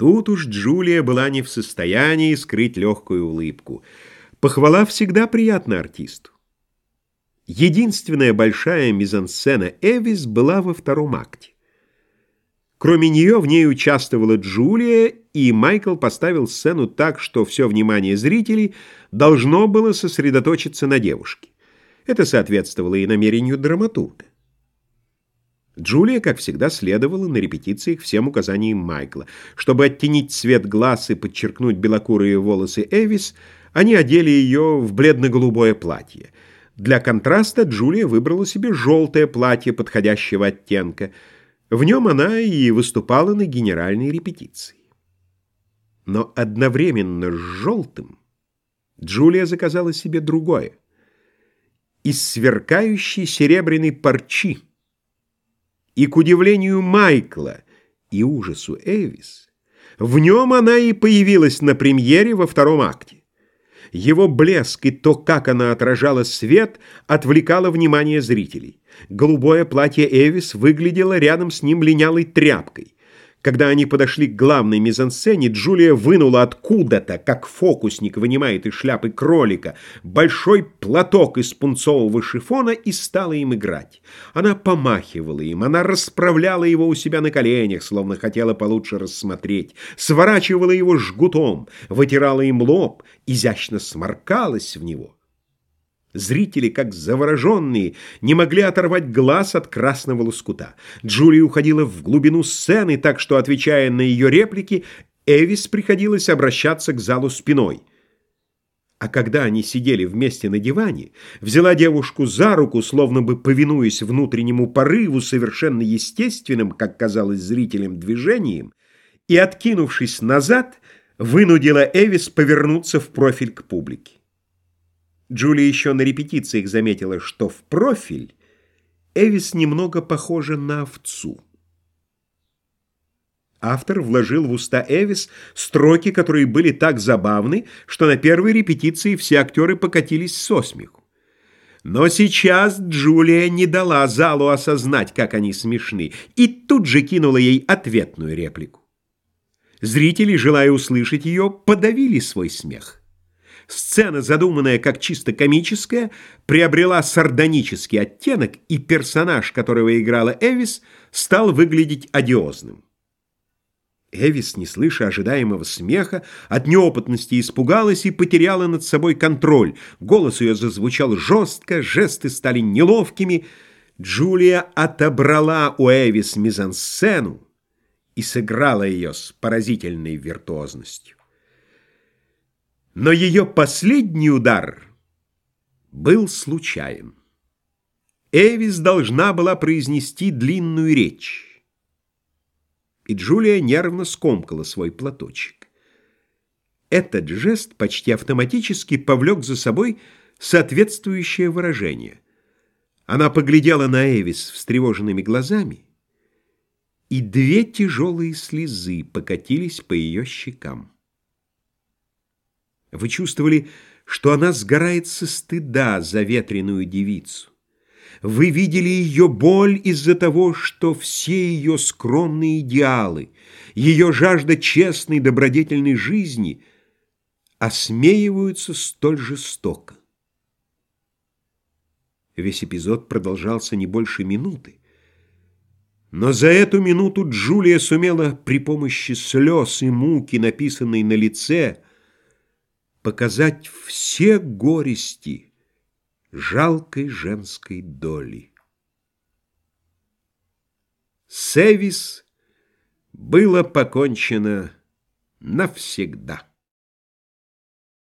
Тут уж Джулия была не в состоянии скрыть легкую улыбку. Похвала всегда приятна артисту. Единственная большая мизансцена Эвис была во втором акте. Кроме нее в ней участвовала Джулия, и Майкл поставил сцену так, что все внимание зрителей должно было сосредоточиться на девушке. Это соответствовало и намерению драматурга. Джулия, как всегда, следовала на репетициях всем указаниям Майкла. Чтобы оттенить цвет глаз и подчеркнуть белокурые волосы Эвис, они одели ее в бледно-голубое платье. Для контраста Джулия выбрала себе желтое платье подходящего оттенка – в нем она и выступала на генеральной репетиции. Но одновременно с желтым Джулия заказала себе другое. Из сверкающей серебряной парчи. И, к удивлению Майкла и ужасу Эвис, в нем она и появилась на премьере во втором акте. Его блеск и то, как она отражала свет, отвлекало внимание зрителей. Голубое платье Эвис выглядело рядом с ним линялой тряпкой. Когда они подошли к главной мизансцене, Джулия вынула откуда-то, как фокусник вынимает из шляпы кролика, большой платок из пунцового шифона и стала им играть. Она помахивала им, она расправляла его у себя на коленях, словно хотела получше рассмотреть, сворачивала его жгутом, вытирала им лоб, изящно сморкалась в него. Зрители, как завороженные, не могли оторвать глаз от красного лоскута. Джулия уходила в глубину сцены, так что, отвечая на ее реплики, Эвис приходилось обращаться к залу спиной. А когда они сидели вместе на диване, взяла девушку за руку, словно бы повинуясь внутреннему порыву, совершенно естественным, как казалось зрителям, движением, и, откинувшись назад, вынудила Эвис повернуться в профиль к публике. Джулия еще на репетициях заметила, что в профиль Эвис немного похожа на овцу. Автор вложил в уста Эвис строки, которые были так забавны, что на первой репетиции все актеры покатились со смеху. Но сейчас Джулия не дала залу осознать, как они смешны, и тут же кинула ей ответную реплику. Зрители, желая услышать ее, подавили свой смех. Сцена, задуманная как чисто комическая, приобрела сардонический оттенок, и персонаж, которого играла Эвис, стал выглядеть одиозным. Эвис, не слыша ожидаемого смеха, от неопытности испугалась и потеряла над собой контроль. Голос ее зазвучал жестко, жесты стали неловкими. Джулия отобрала у Эвис мизансцену и сыграла ее с поразительной виртуозностью. Но ее последний удар был случайен. Эвис должна была произнести длинную речь. И Джулия нервно скомкала свой платочек. Этот жест почти автоматически повлек за собой соответствующее выражение. Она поглядела на Эвис встревоженными глазами, и две тяжелые слезы покатились по ее щекам. Вы чувствовали, что она сгорает со стыда за ветреную девицу. Вы видели ее боль из-за того, что все ее скромные идеалы, ее жажда честной добродетельной жизни осмеиваются столь жестоко. Весь эпизод продолжался не больше минуты. Но за эту минуту Джулия сумела при помощи слез и муки, написанной на лице, показать все горести жалкой женской доли. Севис было покончено навсегда.